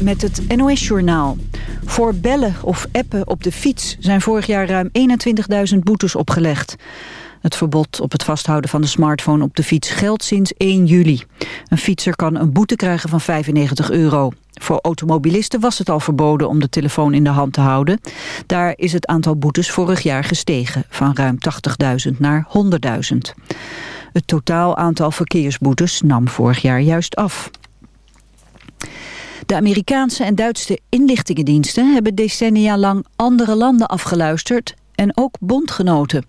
met het NOS-journaal. Voor bellen of appen op de fiets zijn vorig jaar ruim 21.000 boetes opgelegd. Het verbod op het vasthouden van de smartphone op de fiets geldt sinds 1 juli. Een fietser kan een boete krijgen van 95 euro. Voor automobilisten was het al verboden om de telefoon in de hand te houden. Daar is het aantal boetes vorig jaar gestegen, van ruim 80.000 naar 100.000. Het totaal aantal verkeersboetes nam vorig jaar juist af. De Amerikaanse en Duitse inlichtingendiensten hebben decennia lang andere landen afgeluisterd en ook bondgenoten.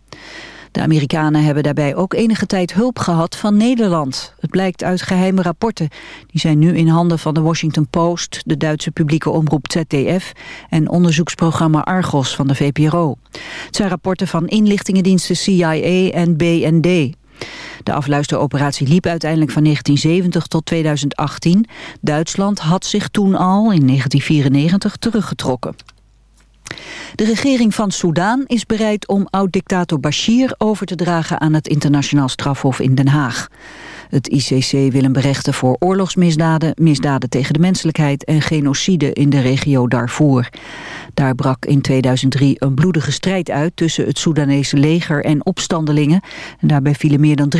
De Amerikanen hebben daarbij ook enige tijd hulp gehad van Nederland. Het blijkt uit geheime rapporten. Die zijn nu in handen van de Washington Post, de Duitse publieke omroep ZDF... en onderzoeksprogramma Argos van de VPRO. Het zijn rapporten van inlichtingendiensten CIA en BND. De afluisteroperatie liep uiteindelijk van 1970 tot 2018. Duitsland had zich toen al in 1994 teruggetrokken. De regering van Soudaan is bereid om oud-dictator Bashir over te dragen aan het internationaal strafhof in Den Haag. Het ICC wil hem berechten voor oorlogsmisdaden, misdaden tegen de menselijkheid en genocide in de regio Darfur. Daar brak in 2003 een bloedige strijd uit tussen het Soedanese leger en opstandelingen. En daarbij vielen meer dan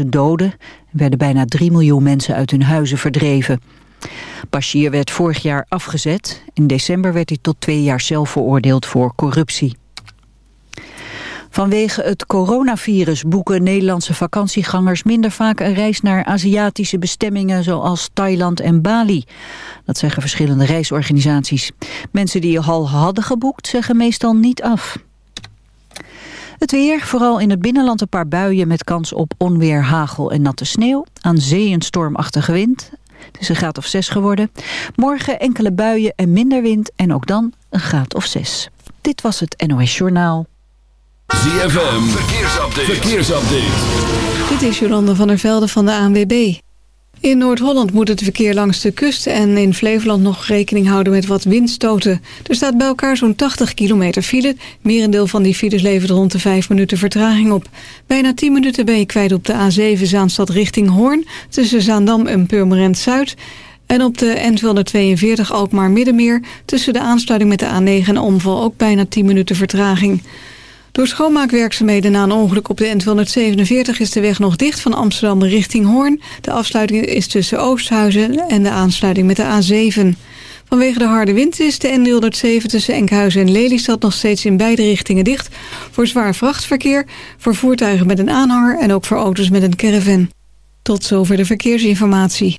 300.000 doden en werden bijna 3 miljoen mensen uit hun huizen verdreven. Bashir werd vorig jaar afgezet. In december werd hij tot twee jaar zelf veroordeeld voor corruptie. Vanwege het coronavirus boeken Nederlandse vakantiegangers minder vaak een reis naar Aziatische bestemmingen zoals Thailand en Bali. Dat zeggen verschillende reisorganisaties. Mensen die al hadden geboekt zeggen meestal niet af. Het weer, vooral in het binnenland een paar buien met kans op onweer, hagel en natte sneeuw. Aan zee een stormachtige wind. Het is een graad of 6 geworden. Morgen enkele buien en minder wind en ook dan een graad of 6. Dit was het NOS Journaal. ZFM, verkeersupdate. verkeersupdate. Dit is Jolande van der Velde van de ANWB. In Noord-Holland moet het verkeer langs de kust en in Flevoland nog rekening houden met wat windstoten. Er staat bij elkaar zo'n 80 kilometer file. Merendeel van die files levert rond de 5 minuten vertraging op. Bijna 10 minuten ben je kwijt op de A7 Zaanstad richting Hoorn... tussen Zaandam en Purmerend Zuid... En op de N242 Alkmaar-Middenmeer... tussen de aansluiting met de A9 en omval ook bijna 10 minuten vertraging. Door schoonmaakwerkzaamheden na een ongeluk op de N247 is de weg nog dicht van Amsterdam richting Hoorn. De afsluiting is tussen Oosthuizen en de aansluiting met de A7. Vanwege de harde wind is de N307 tussen Enkhuizen en Lelystad nog steeds in beide richtingen dicht. Voor zwaar vrachtverkeer, voor voertuigen met een aanhanger en ook voor auto's met een caravan. Tot zover de verkeersinformatie.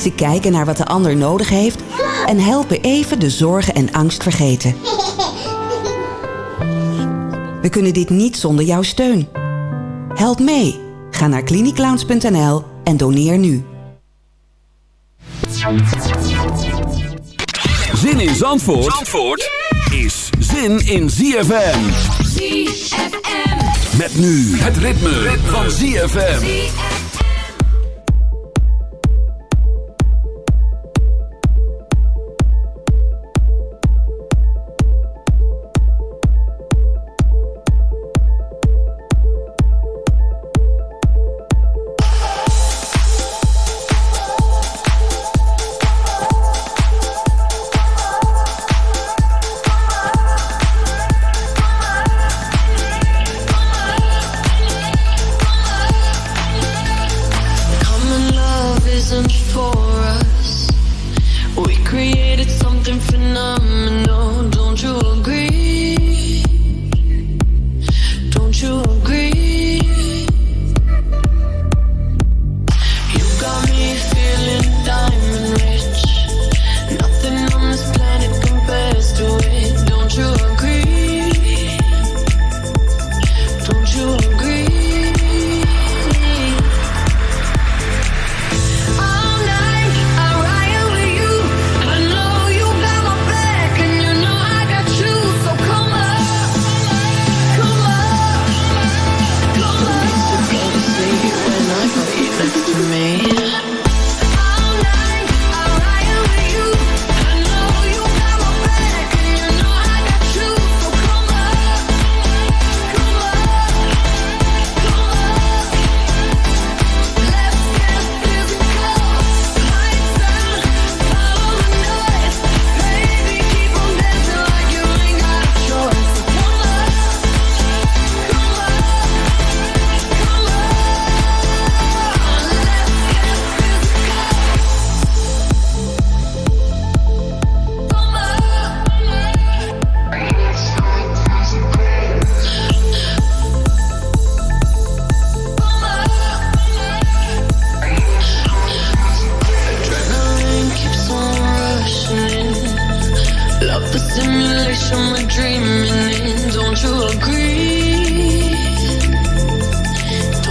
Ze kijken naar wat de ander nodig heeft en helpen even de zorgen en angst vergeten. We kunnen dit niet zonder jouw steun. Help mee. Ga naar klinieklounge.nl en doneer nu. Zin in Zandvoort, is zin in ZFM. ZFM. Met nu het ritme, van ZFM.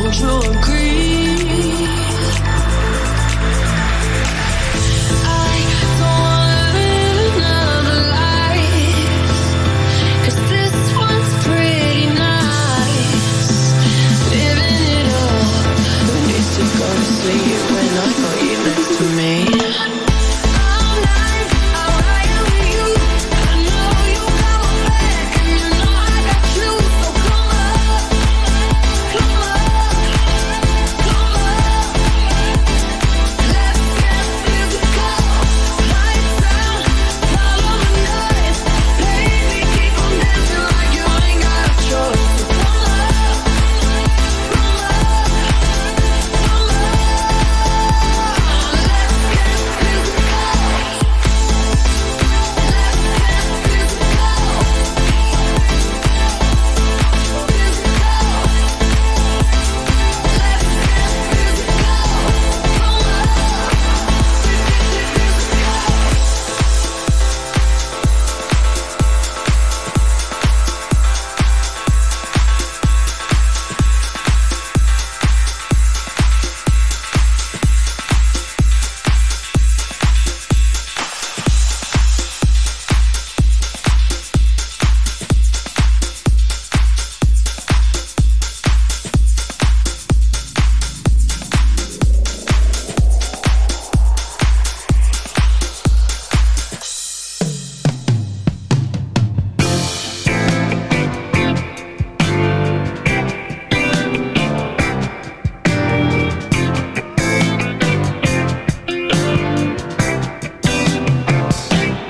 bonjour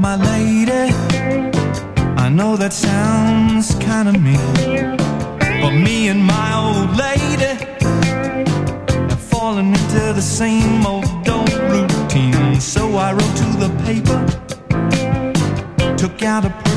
my lady. I know that sounds kinda mean But me and my old lady Have fallen into the same old old routine. So I wrote to the paper Took out a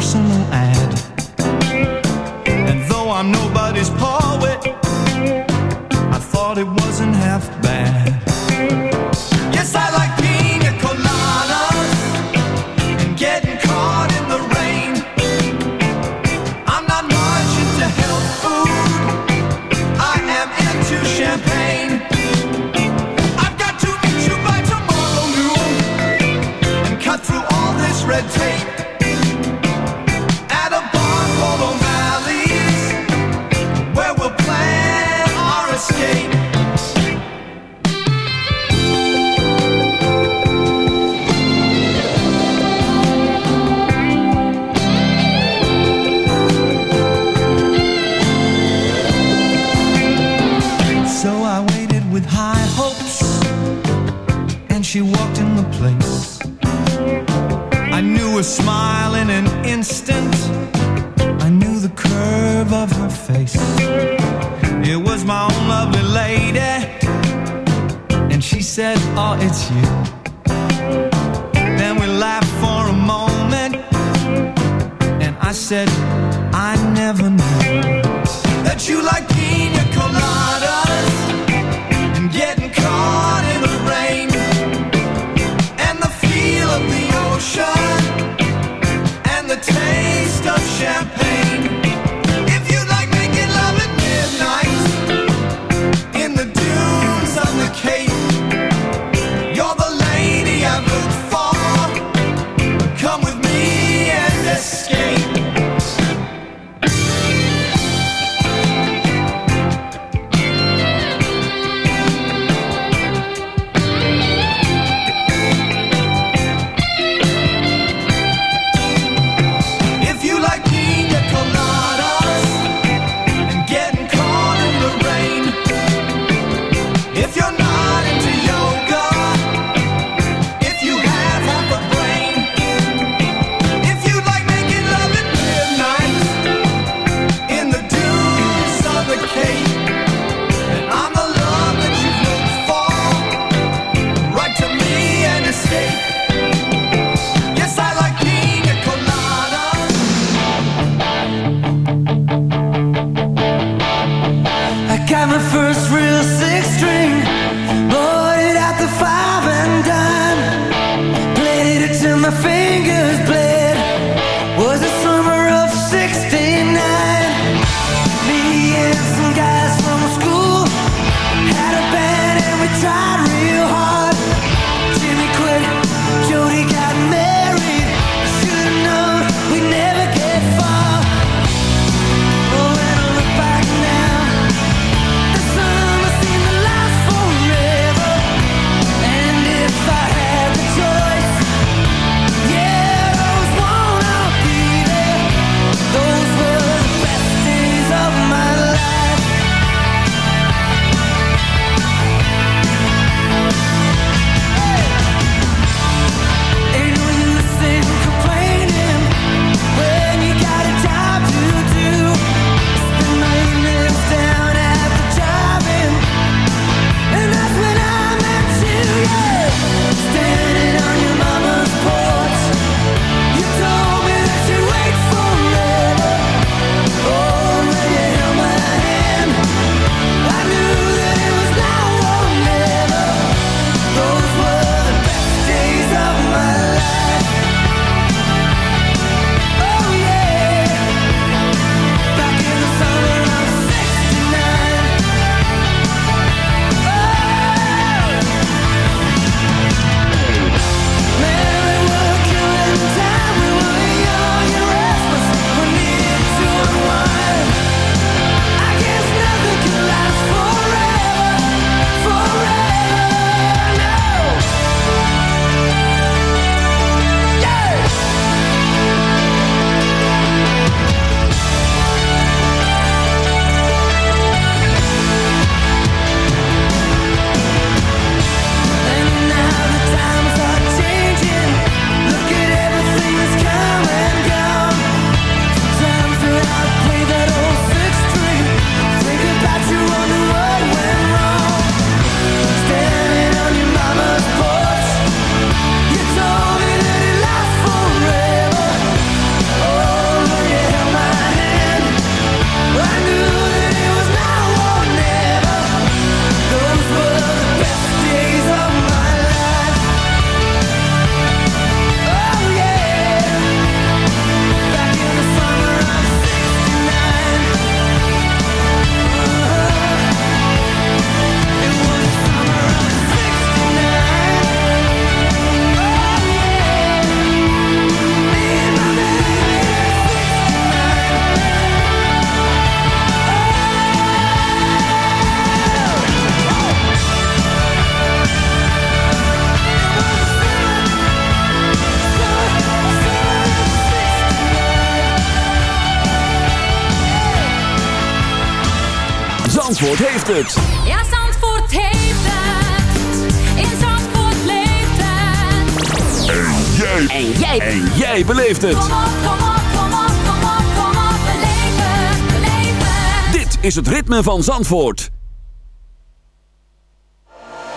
Ja, Zandvoort heeft het. In Zandvoort leeft het. En jij. En jij. En jij beleeft het. Kom op, kom op, kom op, kom op, kom op. Beleef het, beleef het. Dit is het ritme van Zandvoort.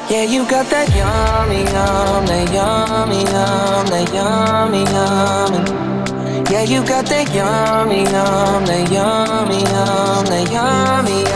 Yeah, you got that yummy, yum, that yummy, yum, that yummy, yum. Yeah, you got that yummy, yum, that yummy, yum, that yummy, yum.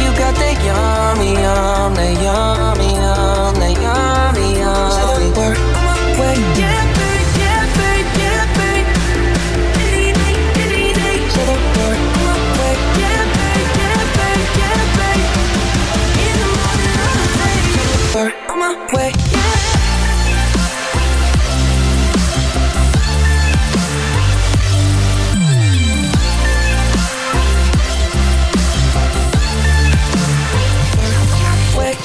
You got that yummy, yum, that yummy, yum, that yummy, yum. Say the word on my way. Yeah, babe, yeah, babe, yeah, babe. Any day, any. Say the word on my way. Yeah, babe, yeah, babe, yeah, babe. In the morning or late. Say the word on my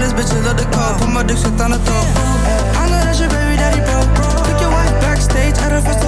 let her go. Spanish bitches love the call, put my dick shit on the throat. I know that's your baby daddy, bro. Took your wife backstage at a festival.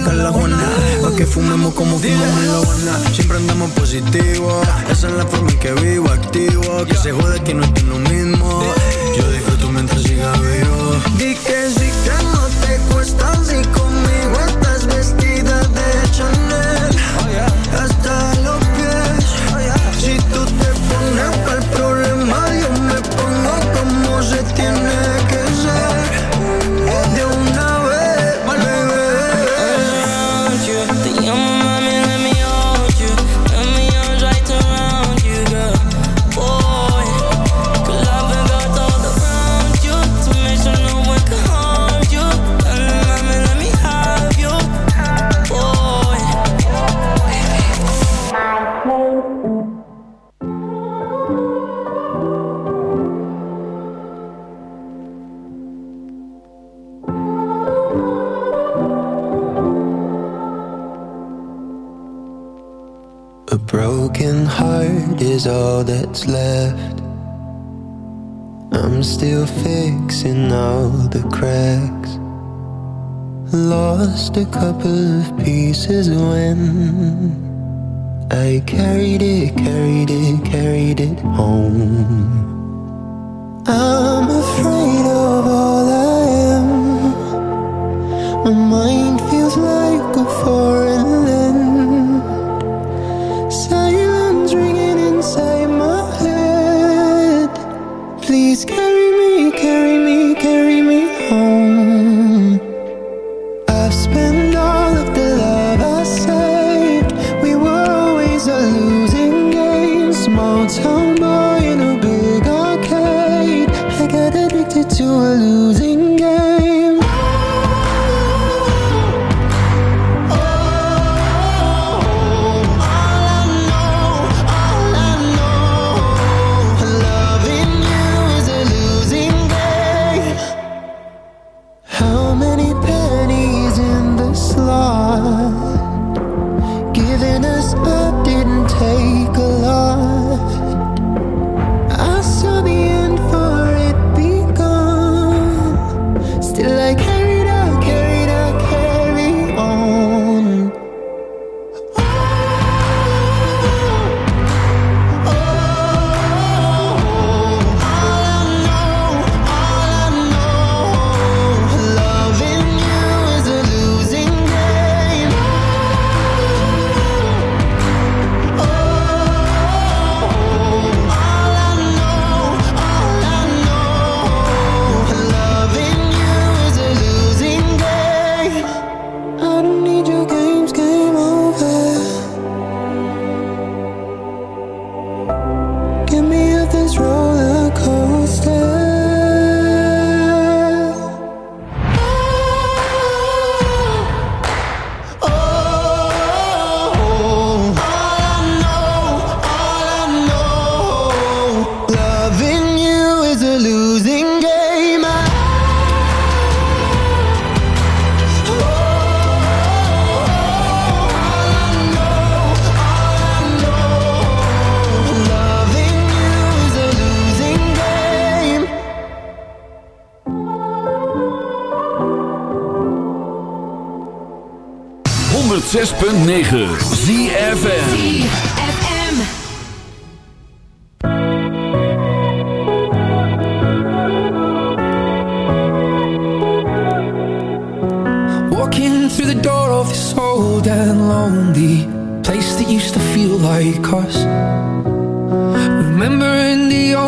rica que fumemos como fumamos en la Habana. Siempre andamos positivo. Esa es la forma en que vivo, activo. Que se jode que no estoy lo mismo. Yo disfruto mientras siga vivo.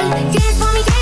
tight. For me,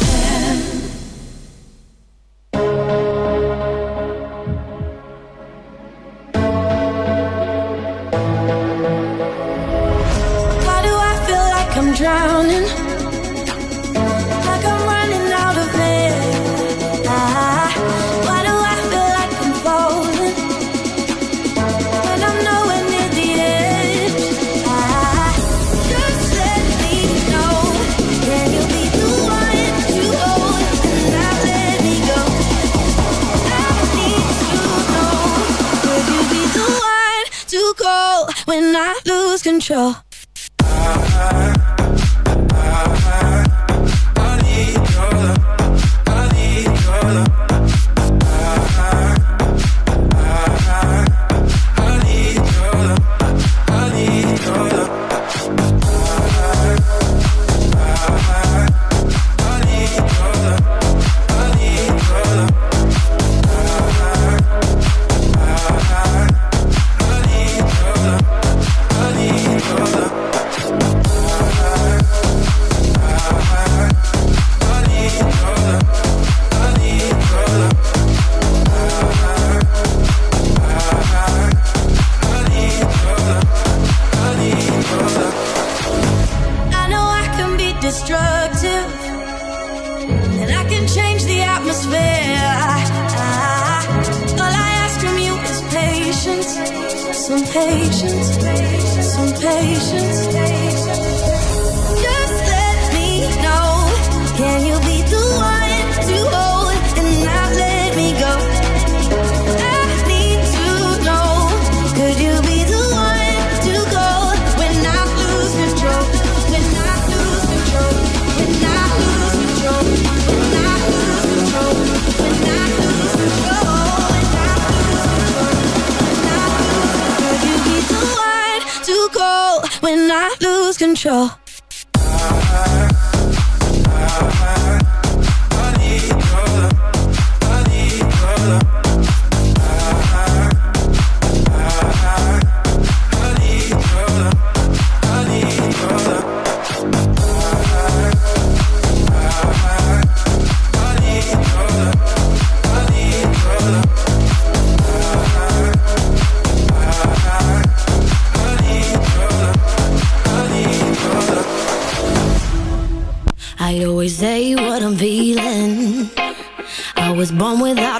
Control?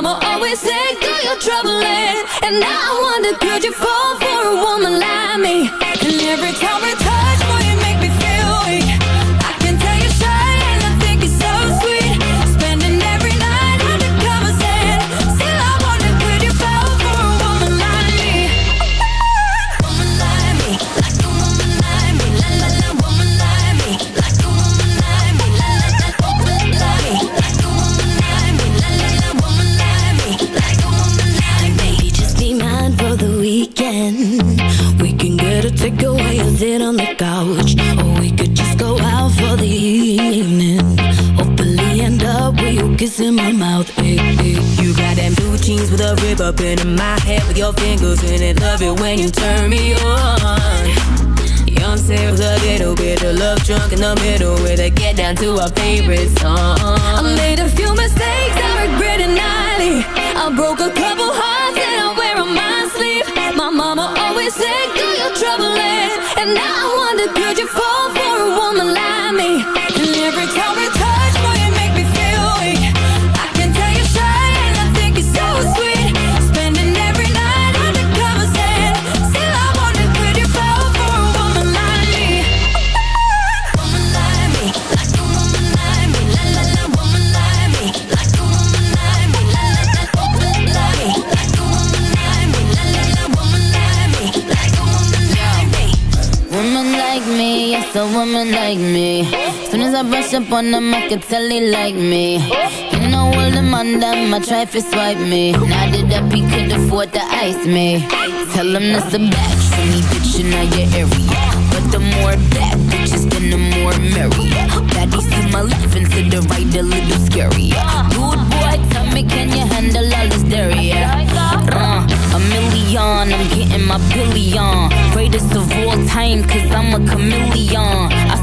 mama always said, girl, you're troubling. And now I wonder, could you fall for a woman like me? And every time we up on them, I can tell they like me. You know all them on them, I try to swipe me. Now that up, he could afford to ice me. Tell him that's a batch for me, bitch, in your area. But the more bad bitches, then the more merry. Baddies to my left and to the right, a little scary. Good boy, tell me, can you handle all this dairy? Uh, a million, I'm getting my billion. Greatest of all time, cause I'm a chameleon.